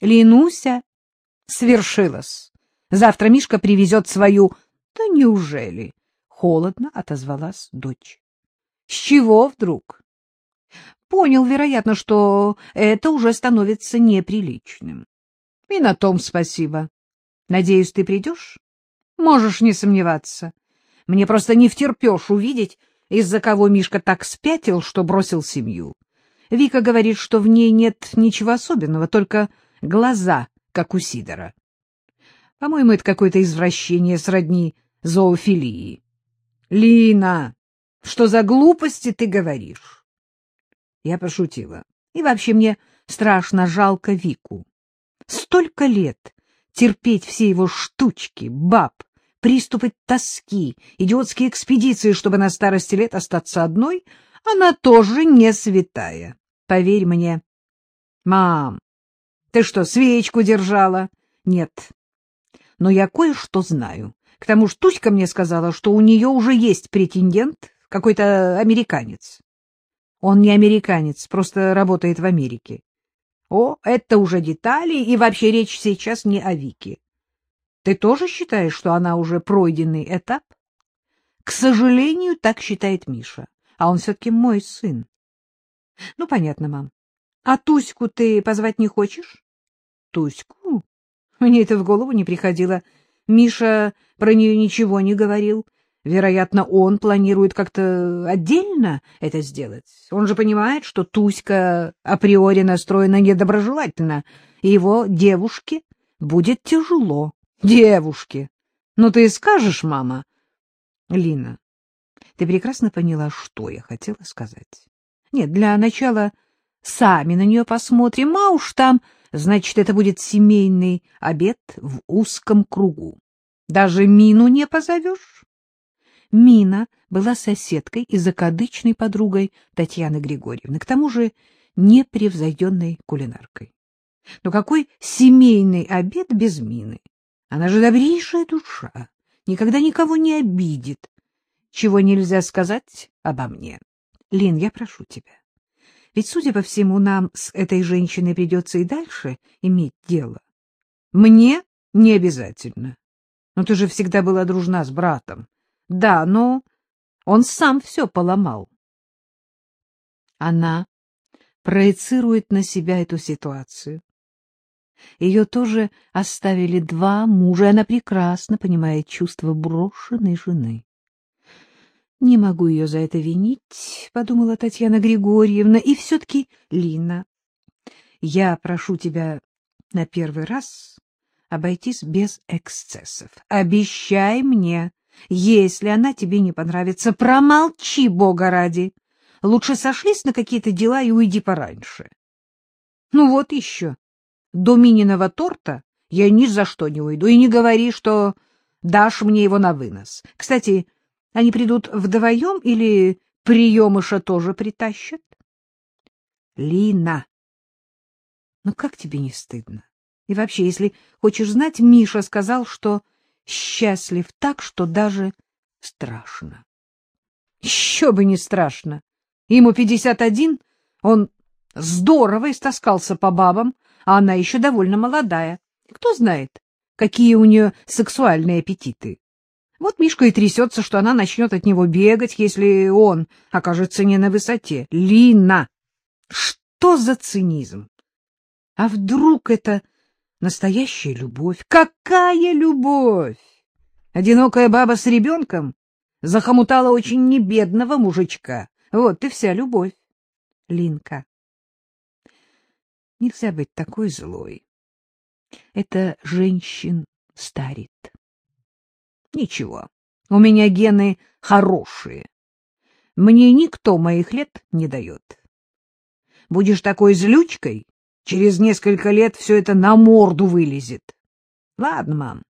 Ленуся, свершилось. Завтра Мишка привезет свою... Да неужели? Холодно отозвалась дочь. С чего вдруг? Понял, вероятно, что это уже становится неприличным. И на том спасибо. Надеюсь, ты придешь? Можешь не сомневаться. Мне просто не втерпешь увидеть, из-за кого Мишка так спятил, что бросил семью. Вика говорит, что в ней нет ничего особенного, только глаза, как у Сидора. По-моему, это какое-то извращение сродни зоофилии. Лина, что за глупости ты говоришь? Я пошутила. И вообще мне страшно жалко Вику. Столько лет терпеть все его штучки, баб, приступы тоски, идиотские экспедиции, чтобы на старости лет остаться одной, она тоже не святая. Поверь мне. Мам, ты что, свечку держала? Нет. Но я кое-что знаю. К тому же Туська мне сказала, что у нее уже есть претендент, какой-то американец. Он не американец, просто работает в Америке. О, это уже детали, и вообще речь сейчас не о Вике. Ты тоже считаешь, что она уже пройденный этап? К сожалению, так считает Миша, а он все-таки мой сын. Ну, понятно, мам. А Туську ты позвать не хочешь? Туську? Мне это в голову не приходило. Миша про нее ничего не говорил. Вероятно, он планирует как-то отдельно это сделать. Он же понимает, что Туська априори настроена недоброжелательно, и его девушке будет тяжело. Девушке! Ну, ты скажешь, мама? Лина, ты прекрасно поняла, что я хотела сказать. Нет, для начала сами на нее посмотрим, а уж там, значит, это будет семейный обед в узком кругу. Даже Мину не позовешь? Мина была соседкой и закадычной подругой Татьяны Григорьевны, к тому же непревзойденной кулинаркой. Но какой семейный обед без Мины? Она же добрейшая душа, никогда никого не обидит. Чего нельзя сказать обо мне? Лин, я прошу тебя. Ведь, судя по всему, нам с этой женщиной придется и дальше иметь дело. Мне не обязательно. Но ты же всегда была дружна с братом. Да, но он сам все поломал. Она проецирует на себя эту ситуацию. Ее тоже оставили два мужа, и она прекрасно понимает чувство брошенной жены. Не могу ее за это винить, — подумала Татьяна Григорьевна, — и все-таки, Лина, я прошу тебя на первый раз обойтись без эксцессов. Обещай мне, если она тебе не понравится, промолчи, Бога ради. Лучше сошлись на какие-то дела и уйди пораньше. Ну вот еще. До Мининого торта я ни за что не уйду. И не говори, что дашь мне его на вынос. Кстати, они придут вдвоем или приемыша тоже притащат? Лина, ну как тебе не стыдно? И вообще, если хочешь знать, Миша сказал, что счастлив так, что даже страшно. Еще бы не страшно. Ему пятьдесят один, он здорово истаскался по бабам, а она еще довольно молодая. Кто знает, какие у нее сексуальные аппетиты. Вот Мишка и трясется, что она начнет от него бегать, если он окажется не на высоте. Лина! Что за цинизм? А вдруг это настоящая любовь? Какая любовь? Одинокая баба с ребенком захомутала очень небедного мужичка. Вот и вся любовь. Линка. Нельзя быть такой злой. Это женщин старит. Ничего, у меня гены хорошие. Мне никто моих лет не дает. Будешь такой злючкой, через несколько лет все это на морду вылезет. Ладно, мам,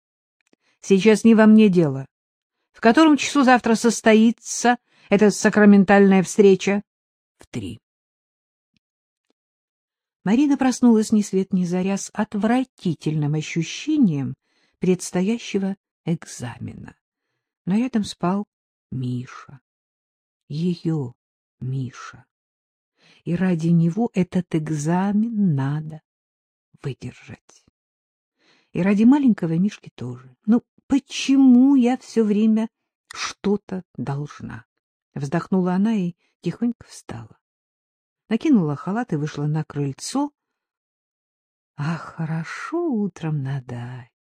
сейчас не во мне дело. В котором часу завтра состоится эта сакраментальная встреча? В три. Марина проснулась ни свет ни заря с отвратительным ощущением предстоящего экзамена. Но рядом спал Миша. Ее Миша. И ради него этот экзамен надо выдержать. И ради маленького Мишки тоже. Ну, почему я все время что-то должна? Вздохнула она и тихонько встала. Накинула халат и вышла на крыльцо. Ах, хорошо утром на даче.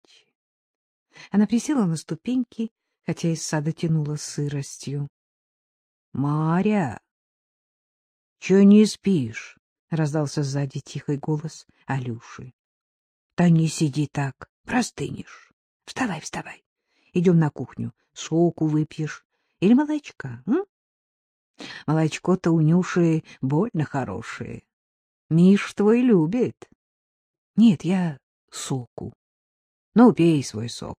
Она присела на ступеньки, хотя из сада тянула сыростью. — Маря! — Чего не спишь? — раздался сзади тихий голос Алюши. — Да не сиди так, простынешь. Вставай, вставай. Идем на кухню, соку выпьешь или молочка, м? Молочко-то у Нюши больно хорошее. Миш твой любит. Нет, я соку. Ну, пей свой сок.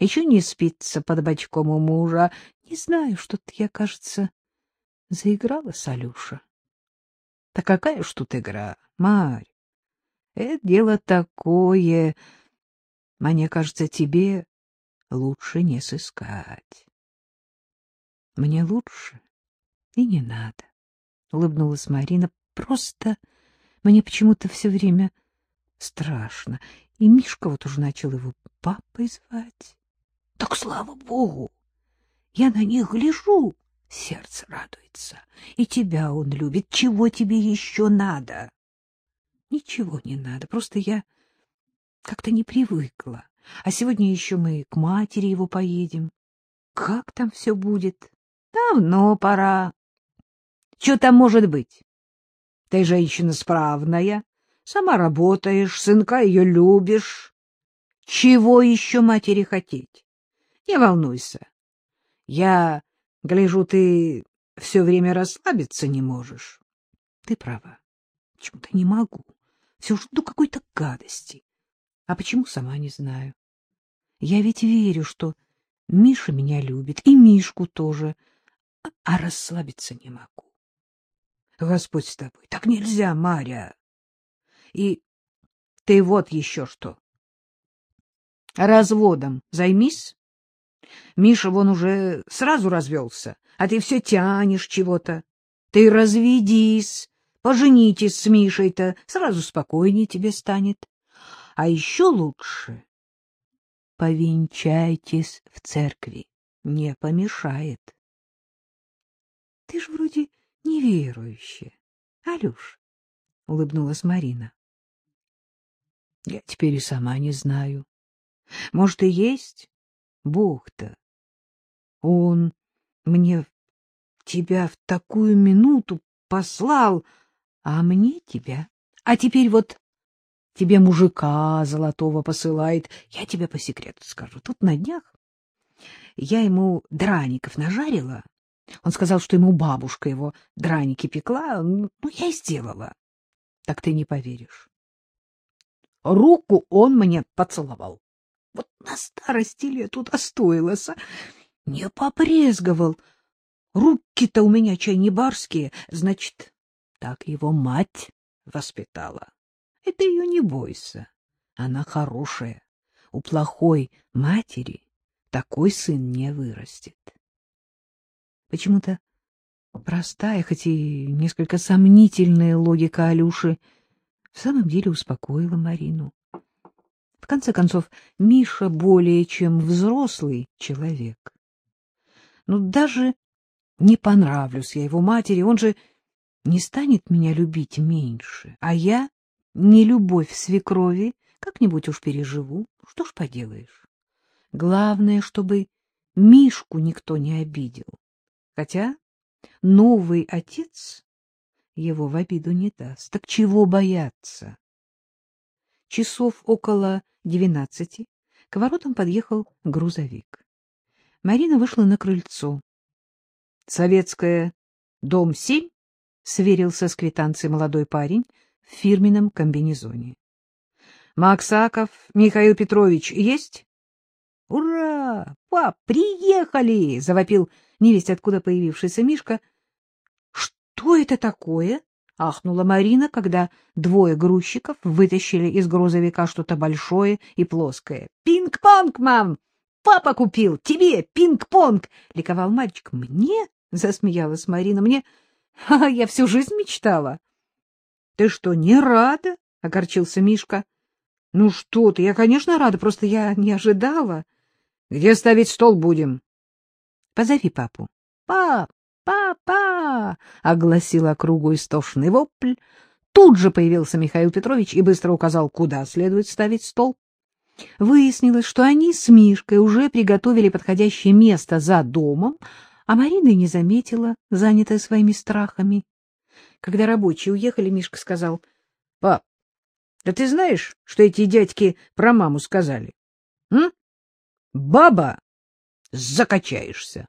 Еще не спится под бочком у мужа. Не знаю, что-то я, кажется, заиграла с Алюша. Да какая ж тут игра, Марь? Это дело такое. Мне кажется, тебе лучше не сыскать. Мне лучше и не надо, — улыбнулась Марина. Просто мне почему-то все время страшно. И Мишка вот уже начал его папой звать. Так слава богу! Я на них гляжу, сердце радуется. И тебя он любит. Чего тебе еще надо? Ничего не надо, просто я как-то не привыкла. А сегодня еще мы к матери его поедем. Как там все будет? Давно пора. Что там может быть? Ты женщина справная, сама работаешь, сынка ее любишь. Чего еще матери хотеть? Не волнуйся. Я гляжу, ты все время расслабиться не можешь. Ты права. Почему-то не могу. Все жду какой-то гадости. А почему, сама не знаю. Я ведь верю, что Миша меня любит, и Мишку тоже, а расслабиться не могу. Господь с тобой. Так нельзя, Маря. И ты вот еще что. Разводом займись. Миша вон уже сразу развелся, а ты все тянешь чего-то. Ты разведись, поженитесь с Мишей-то, сразу спокойнее тебе станет. А еще лучше повенчайтесь в церкви, не помешает. Ты ж вроде неверующая, Алюш, — улыбнулась Марина. Я теперь и сама не знаю. Может, и есть Бог-то. Он мне тебя в такую минуту послал, а мне тебя. А теперь вот тебе мужика золотого посылает. Я тебе по секрету скажу. Тут на днях я ему драников нажарила. Он сказал, что ему бабушка его драники пекла. Ну, я и сделала. Так ты не поверишь. Руку он мне поцеловал. Вот на старости лет удостоилась, а? Не попрезговал. Руки-то у меня чай не барские, значит, так его мать воспитала. Это ее не бойся. Она хорошая. У плохой матери такой сын не вырастет. Почему-то простая, хоть и несколько сомнительная логика Алюши в самом деле успокоила Марину. В конце концов, Миша более чем взрослый человек. Ну, даже не понравлюсь я его матери, он же не станет меня любить меньше, а я не любовь свекрови как-нибудь уж переживу. Что ж поделаешь? Главное, чтобы Мишку никто не обидел. Хотя новый отец его в обиду не даст. Так чего бояться? Часов около двенадцати к воротам подъехал грузовик. Марина вышла на крыльцо. — Советская, дом семь? — сверился с квитанцией молодой парень в фирменном комбинезоне. — Максаков Михаил Петрович есть? — Ура! Пап, приехали! — завопил невесть откуда появившийся Мишка. — Что это такое? — ахнула Марина, когда двое грузчиков вытащили из грузовика что-то большое и плоское. — Пинг-понг, мам! Папа купил! Тебе пинг-понг! — ликовал мальчик. — Мне? — засмеялась Марина. — Мне... А я всю жизнь мечтала. — Ты что, не рада? огорчился Мишка. — Ну что ты, я, конечно, рада, просто я не ожидала. — Где ставить стол будем? — Позови папу. — Пап, папа! — огласил округу истошный вопль. Тут же появился Михаил Петрович и быстро указал, куда следует ставить стол. Выяснилось, что они с Мишкой уже приготовили подходящее место за домом, а Марина не заметила, занятая своими страхами. Когда рабочие уехали, Мишка сказал, — Пап, да ты знаешь, что эти дядьки про маму сказали? М? Баба, закачаешься.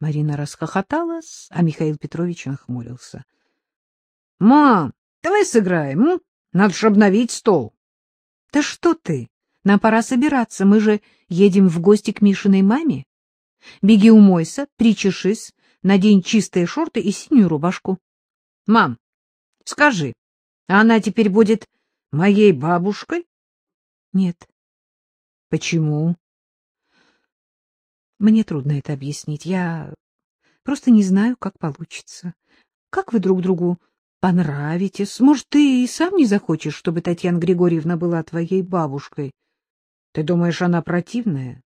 Марина расхохоталась, а Михаил Петрович нахмурился. — Мам, давай сыграем? Надо ж обновить стол. — Да что ты? Нам пора собираться, мы же едем в гости к Мишиной маме. Беги умойся, причешись, надень чистые шорты и синюю рубашку. — Мам, скажи, а она теперь будет моей бабушкой? — Нет. — Почему? — Мне трудно это объяснить. Я просто не знаю, как получится. Как вы друг другу понравитесь? Может, ты и сам не захочешь, чтобы Татьяна Григорьевна была твоей бабушкой? Ты думаешь, она противная?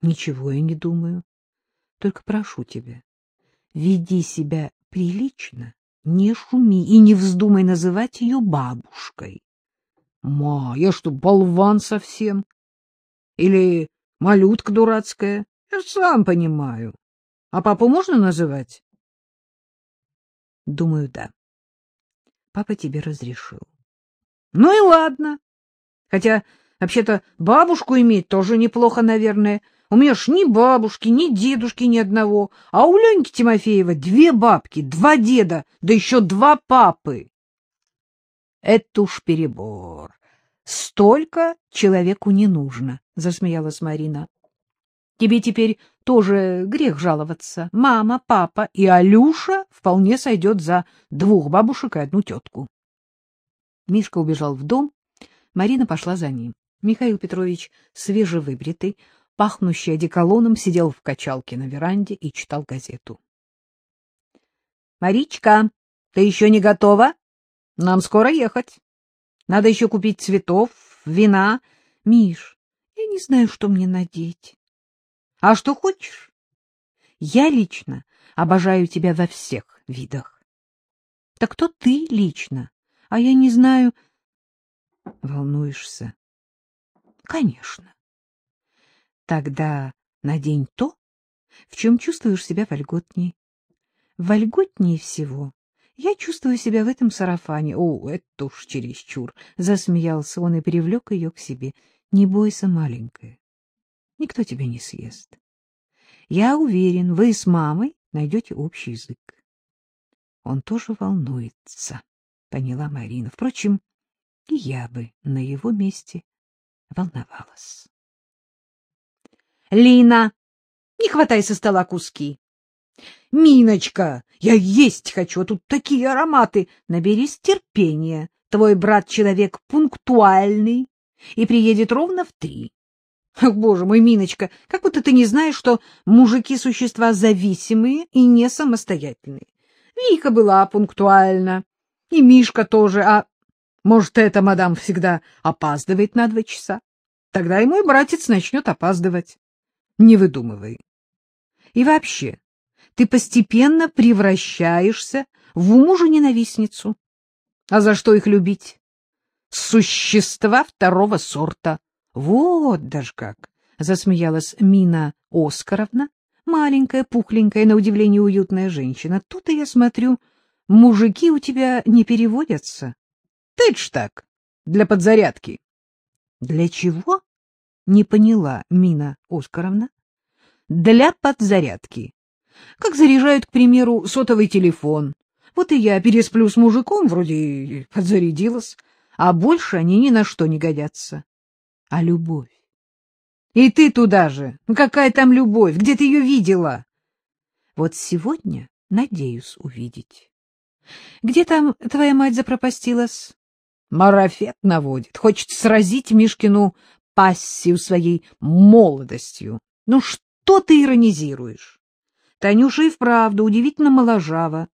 Ничего я не думаю. Только прошу тебя, веди себя прилично, не шуми и не вздумай называть ее бабушкой. Ма, я что, болван совсем? Или малютка дурацкая? Я сам понимаю. А папу можно называть? Думаю, да. Папа тебе разрешил. Ну и ладно. Хотя, вообще-то, бабушку иметь тоже неплохо, наверное. У меня ж ни бабушки, ни дедушки ни одного, а у Леньки Тимофеева две бабки, два деда, да еще два папы. Это уж перебор. Столько человеку не нужно, — засмеялась Марина. Тебе теперь тоже грех жаловаться. Мама, папа и Алюша вполне сойдет за двух бабушек и одну тетку. Мишка убежал в дом, Марина пошла за ним. Михаил Петрович, свежевыбритый, пахнущий одеколоном, сидел в качалке на веранде и читал газету. — Маричка, ты еще не готова? Нам скоро ехать. Надо еще купить цветов, вина. Миш, я не знаю, что мне надеть. А что хочешь? Я лично обожаю тебя во всех видах. Так кто ты лично? А я не знаю... Волнуешься? Конечно. Тогда надень то, в чем чувствуешь себя вольготней. Вольготнее всего я чувствую себя в этом сарафане. О, это уж чересчур! Засмеялся он и привлек ее к себе. Не бойся, маленькая. Никто тебя не съест. Я уверен, вы с мамой найдете общий язык. Он тоже волнуется, поняла Марина. Впрочем, и я бы на его месте волновалась. Лина, не хватай со стола куски. Миночка, я есть хочу, а тут такие ароматы. Наберись терпения. Твой брат человек пунктуальный и приедет ровно в три. Ах, боже мой, Миночка, как будто ты не знаешь, что мужики — существа зависимые и не самостоятельные. Вика была пунктуальна, и Мишка тоже, а может, эта мадам всегда опаздывает на два часа? Тогда и мой братец начнет опаздывать. Не выдумывай. И вообще, ты постепенно превращаешься в мужа-ненавистницу. А за что их любить? Существа второго сорта. Вот даже как! — засмеялась Мина Оскаровна, маленькая, пухленькая, на удивление уютная женщина. Тут и я смотрю, мужики у тебя не переводятся. Ты ж так, для подзарядки. Для чего? Не поняла Мина Оскаровна. Для подзарядки. Как заряжают, к примеру, сотовый телефон. Вот и я пересплю с мужиком, вроде подзарядилась, а больше они ни на что не годятся. А любовь? И ты туда же. Ну какая там любовь? Где ты ее видела? Вот сегодня надеюсь увидеть. Где там твоя мать запропастилась? Марафет наводит. Хочет сразить Мишкину пассию своей молодостью. Ну что ты иронизируешь? Танюша и вправду удивительно моложава.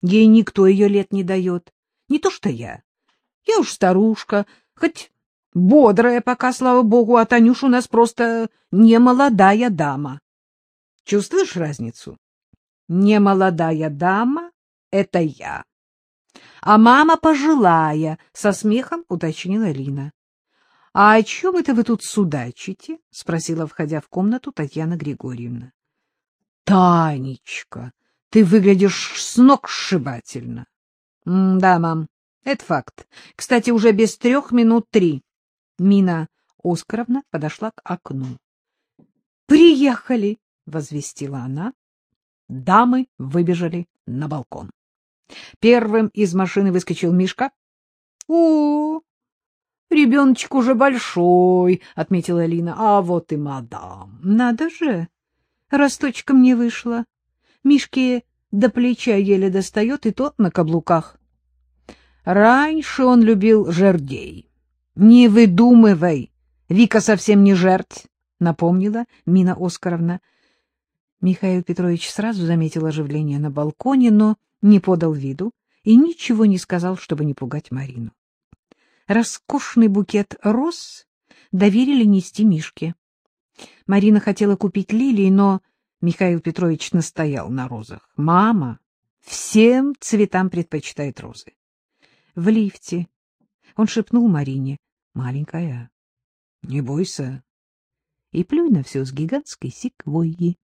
Ей никто ее лет не дает. Не то что я. Я уж старушка, хоть бодрая пока, слава богу, а Танюш у нас просто не молодая дама. Чувствуешь разницу? Не молодая дама — это я. А мама пожилая, — со смехом уточнила Лина. — А о чем это вы тут судачите? — спросила, входя в комнату, Татьяна Григорьевна. — Танечка, ты выглядишь с ног сшибательно. — Да, мам, это факт. Кстати, уже без трех минут три. Мина Оскаровна подошла к окну. — Приехали! — возвестила она. Дамы выбежали на балкон. Первым из машины выскочил Мишка. — О, ребеночек уже большой, — отметила Лина. — А вот и мадам. Надо же, росточком не вышло. Мишке до плеча еле достает, и тот на каблуках. Раньше он любил жердей. — Не выдумывай, Вика совсем не жерть, — напомнила Мина Оскаровна. Михаил Петрович сразу заметил оживление на балконе, но не подал виду и ничего не сказал, чтобы не пугать Марину. Роскошный букет роз доверили нести Мишке. Марина хотела купить лилии, но Михаил Петрович настоял на розах. Мама всем цветам предпочитает розы. В лифте он шепнул Марине, маленькая, не бойся, и плюй на все с гигантской секвойи.